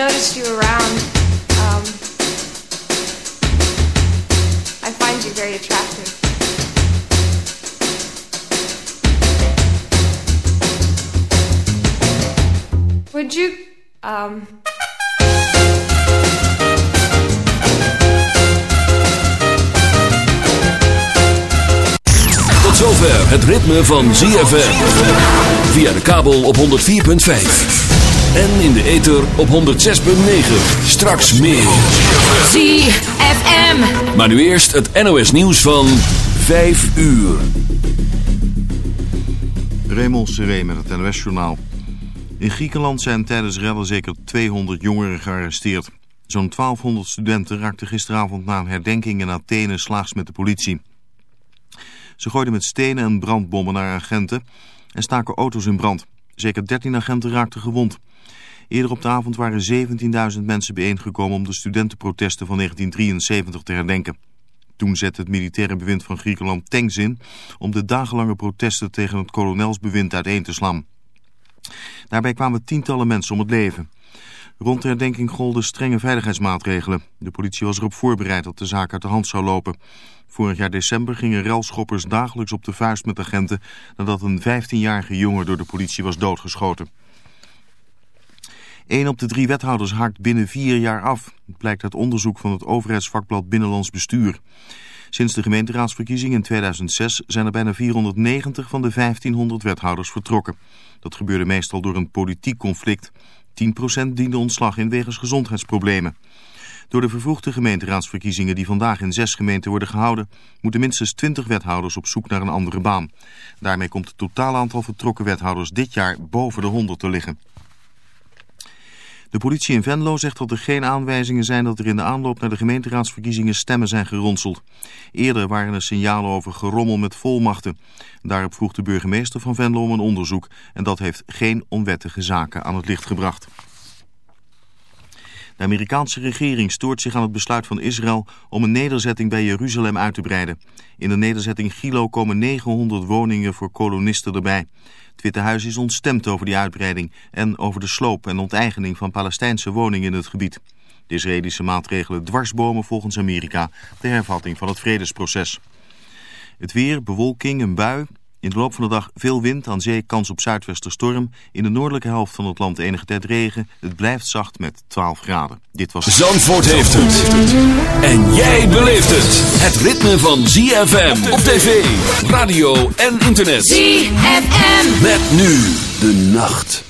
noticed you around. Um, I find you very attractive. Would you, um... Tot zover het ritme van ZFM. Via de kabel op 104.5. En in de ether op 106.9. Straks meer. ZFM. Maar nu eerst het NOS nieuws van 5 uur. Raymond Seré met het NOS journaal. In Griekenland zijn tijdens rellen zeker 200 jongeren gearresteerd. Zo'n 1200 studenten raakten gisteravond na een herdenking in Athene slaags met de politie. Ze gooiden met stenen en brandbommen naar agenten en staken auto's in brand. Zeker 13 agenten raakten gewond. Eerder op de avond waren 17.000 mensen bijeengekomen om de studentenprotesten van 1973 te herdenken. Toen zette het militaire bewind van Griekenland tanks in om de dagenlange protesten tegen het kolonelsbewind uiteen te slaan. Daarbij kwamen tientallen mensen om het leven. Rond de herdenking golden strenge veiligheidsmaatregelen. De politie was erop voorbereid dat de zaak uit de hand zou lopen. Vorig jaar december gingen relschoppers dagelijks op de vuist met agenten... nadat een 15-jarige jongen door de politie was doodgeschoten. Een op de drie wethouders haakt binnen vier jaar af. Het blijkt uit onderzoek van het overheidsvakblad Binnenlands Bestuur. Sinds de gemeenteraadsverkiezing in 2006 zijn er bijna 490 van de 1500 wethouders vertrokken. Dat gebeurde meestal door een politiek conflict. 10% diende ontslag in wegens gezondheidsproblemen. Door de vervroegde gemeenteraadsverkiezingen die vandaag in zes gemeenten worden gehouden... moeten minstens 20 wethouders op zoek naar een andere baan. Daarmee komt het totaal aantal vertrokken wethouders dit jaar boven de 100 te liggen. De politie in Venlo zegt dat er geen aanwijzingen zijn dat er in de aanloop naar de gemeenteraadsverkiezingen stemmen zijn geronseld. Eerder waren er signalen over gerommel met volmachten. Daarop vroeg de burgemeester van Venlo om een onderzoek en dat heeft geen onwettige zaken aan het licht gebracht. De Amerikaanse regering stoort zich aan het besluit van Israël om een nederzetting bij Jeruzalem uit te breiden. In de nederzetting Gilo komen 900 woningen voor kolonisten erbij. Het Witte Huis is ontstemd over die uitbreiding en over de sloop en onteigening van Palestijnse woningen in het gebied. De Israëlische maatregelen dwarsbomen volgens Amerika de hervatting van het vredesproces. Het weer, bewolking, een bui. In de loop van de dag veel wind, aan zee kans op zuidwesterstorm. In de noordelijke helft van het land enige tijd regen. Het blijft zacht met 12 graden. Dit was... Zandvoort heeft het. En jij beleeft het. Het ritme van ZFM op tv, radio en internet. ZFM. Met nu de nacht.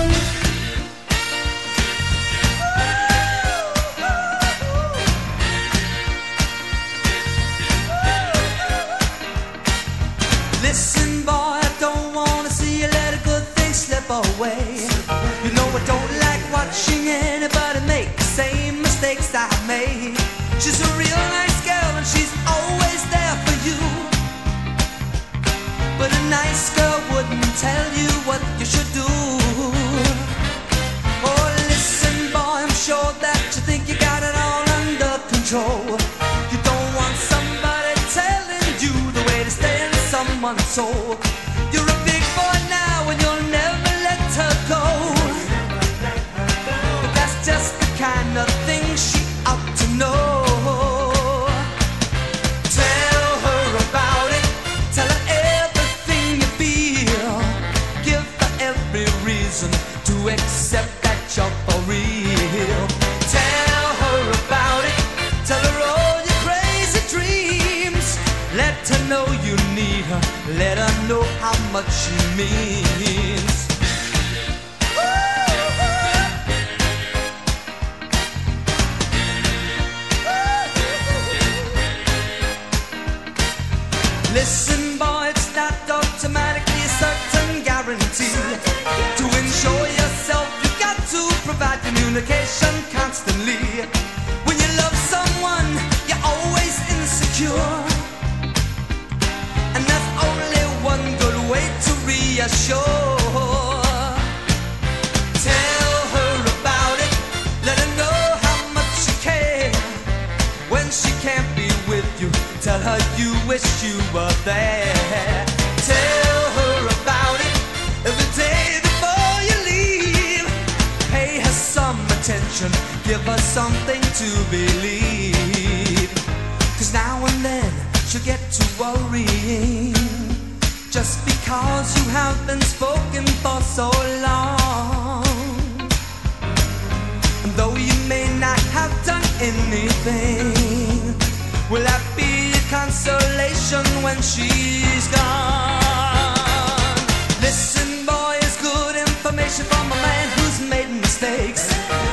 tell you what you should do. Oh, listen, boy, I'm sure that you think you got it all under control. You don't want somebody telling you the way to stay in someone's soul. Let her know how much she means. Listen, boy, it's not automatically a certain guarantee. To ensure yourself, you've got to provide communication. information from a man who's made mistakes.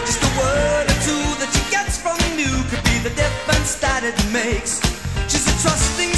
Just a word or two that she gets from you could be the difference that it makes. She's a trusting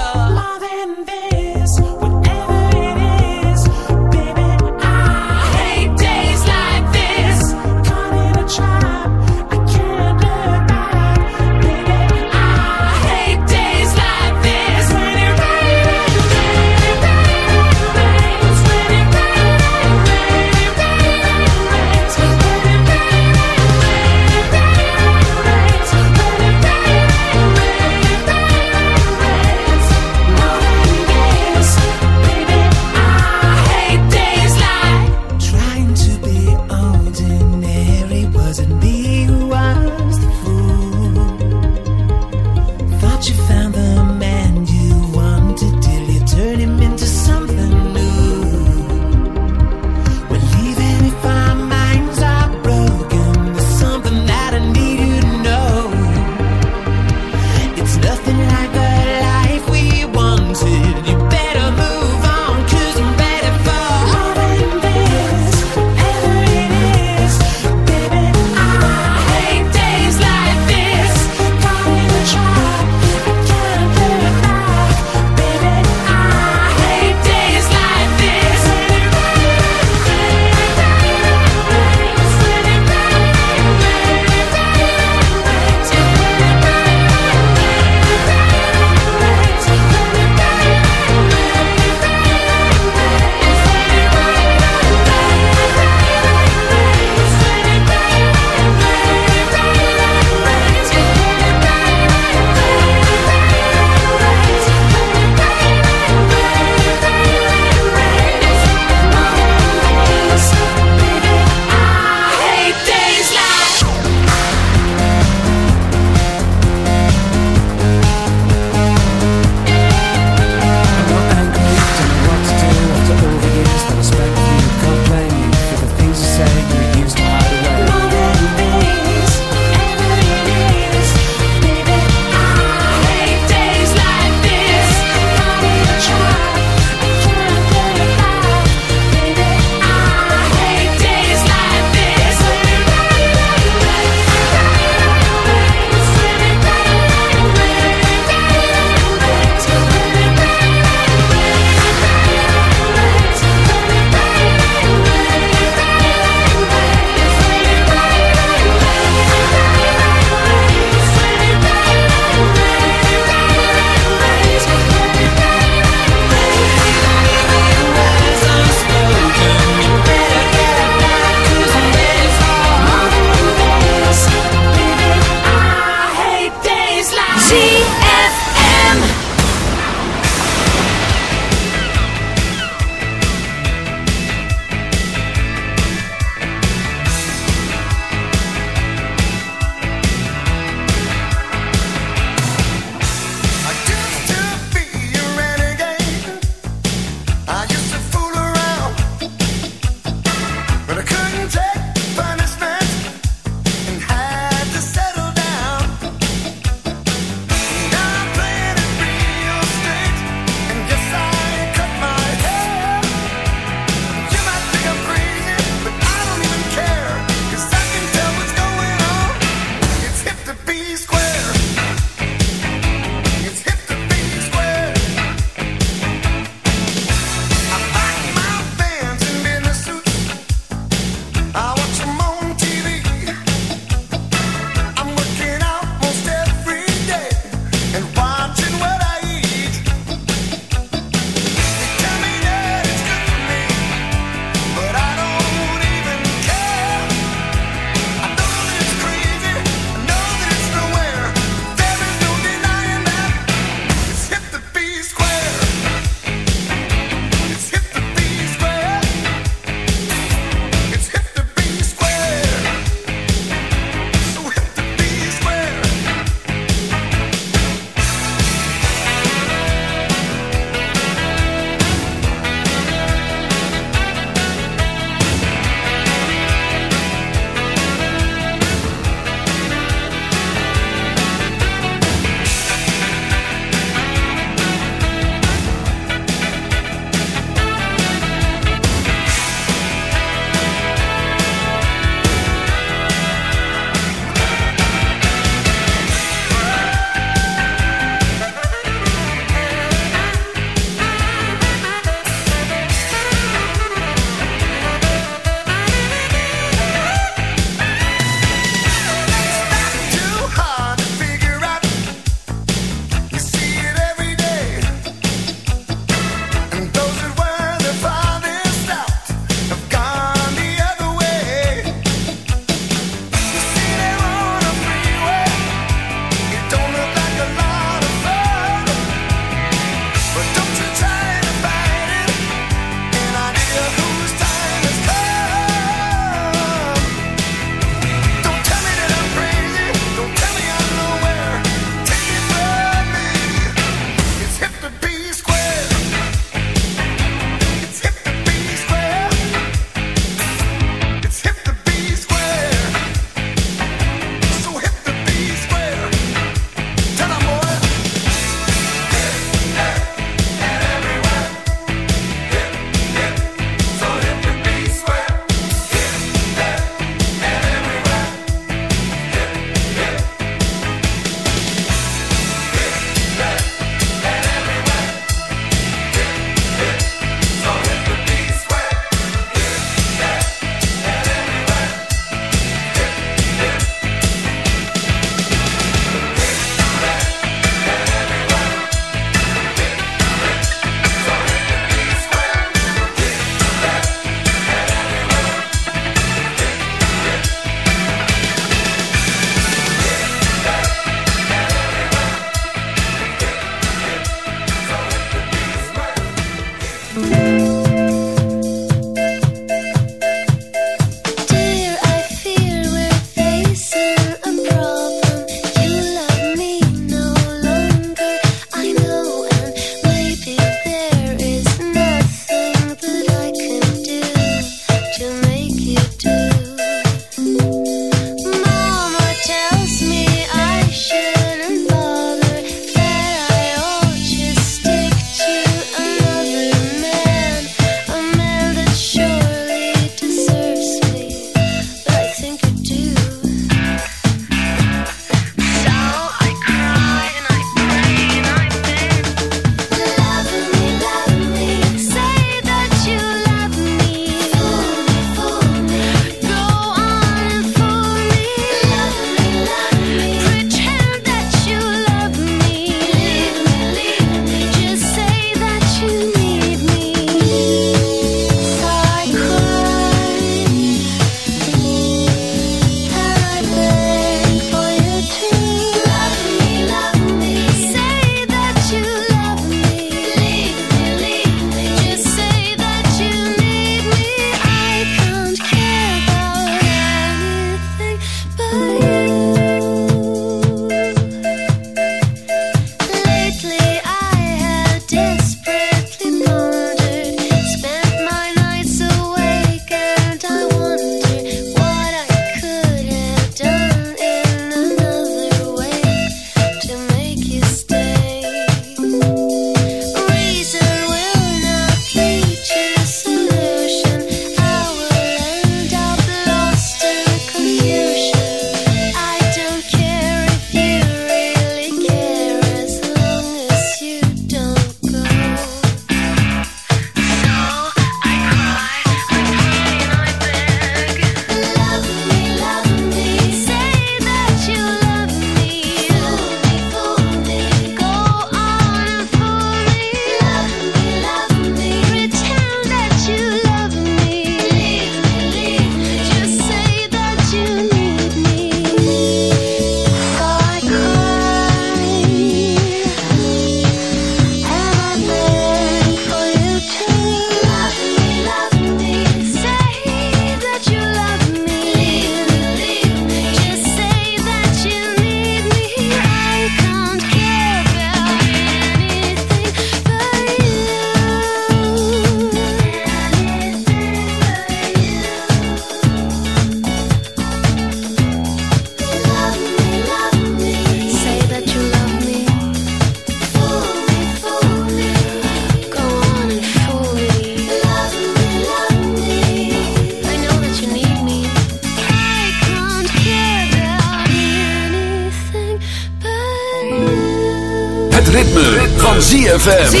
ZFM.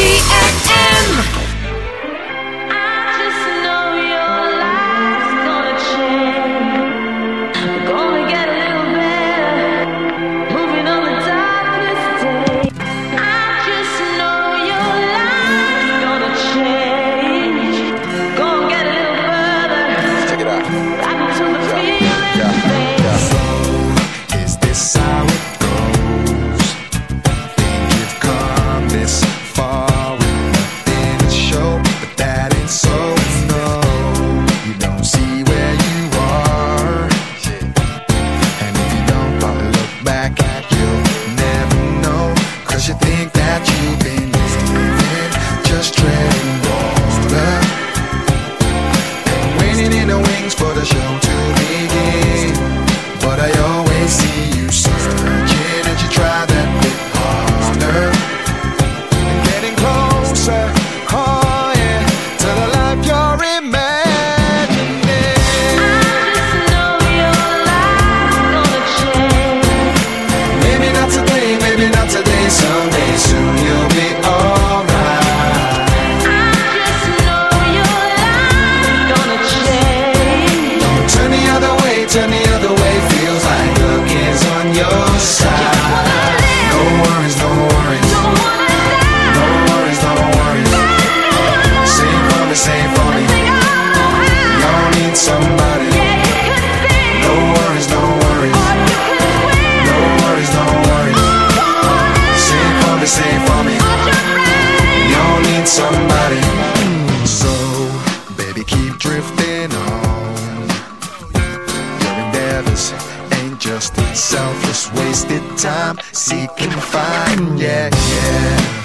fine, yeah, yeah.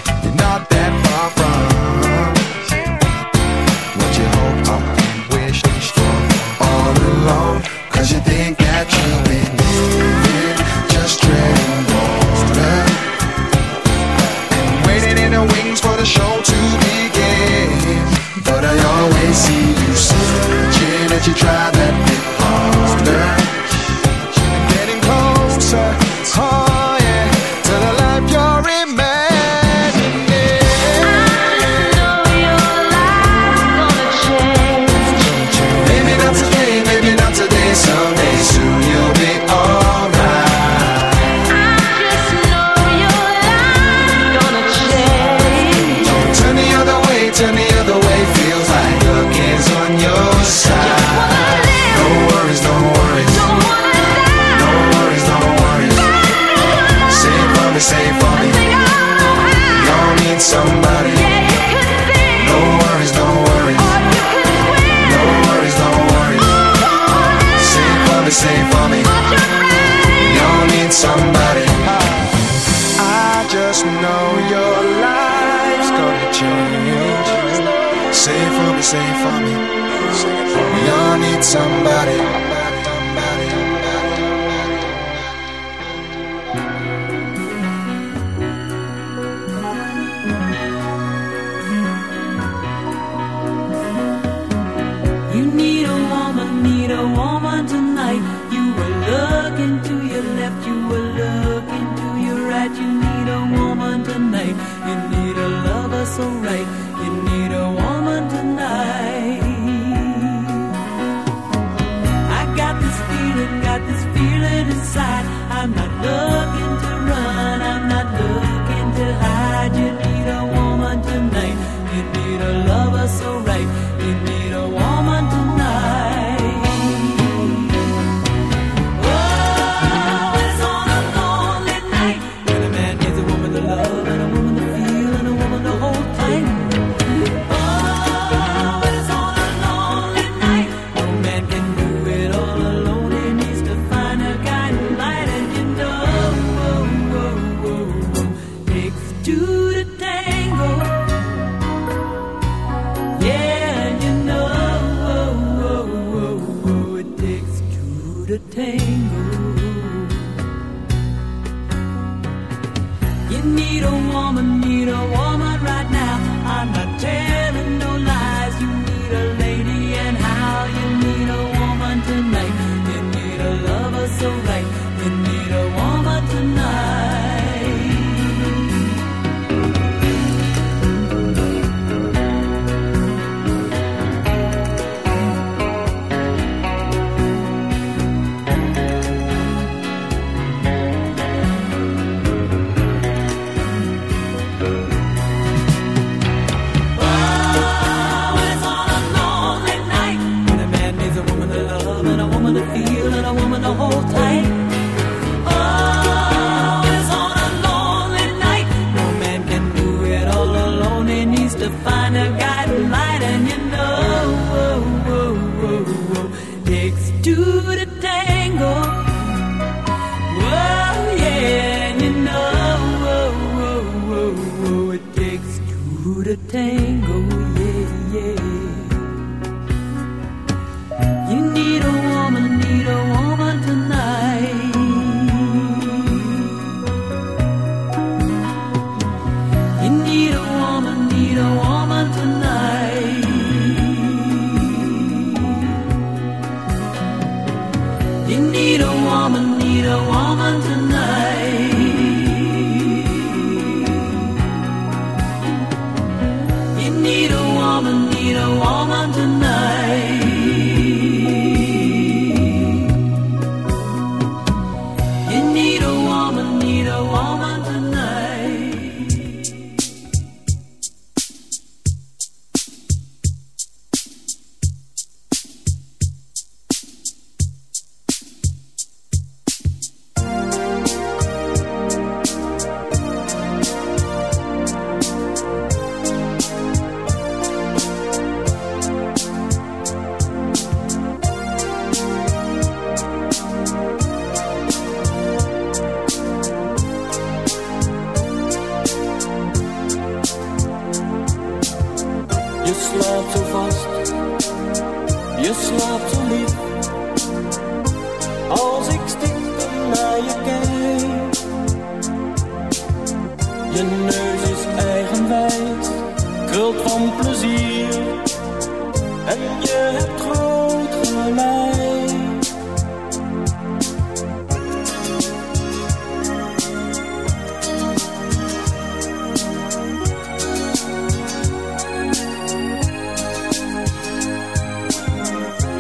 The tango.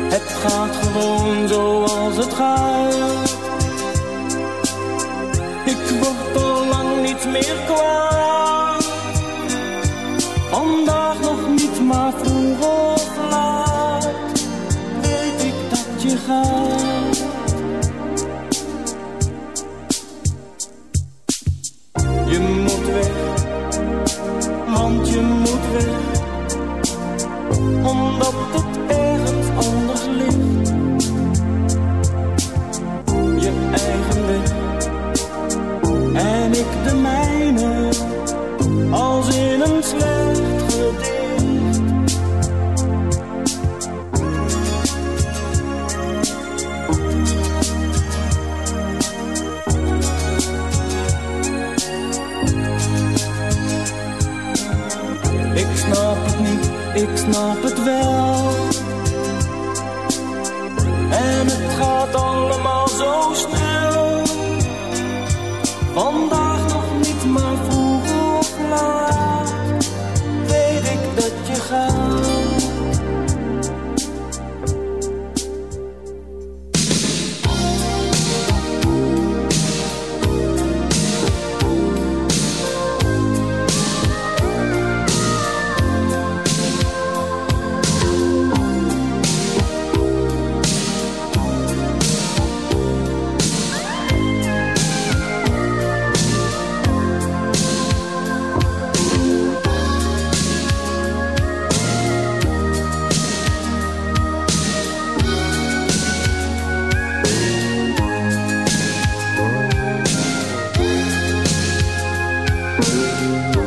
Het gaat gewoon zoals het gaat. Ik word al lang niet meer kwaad. Música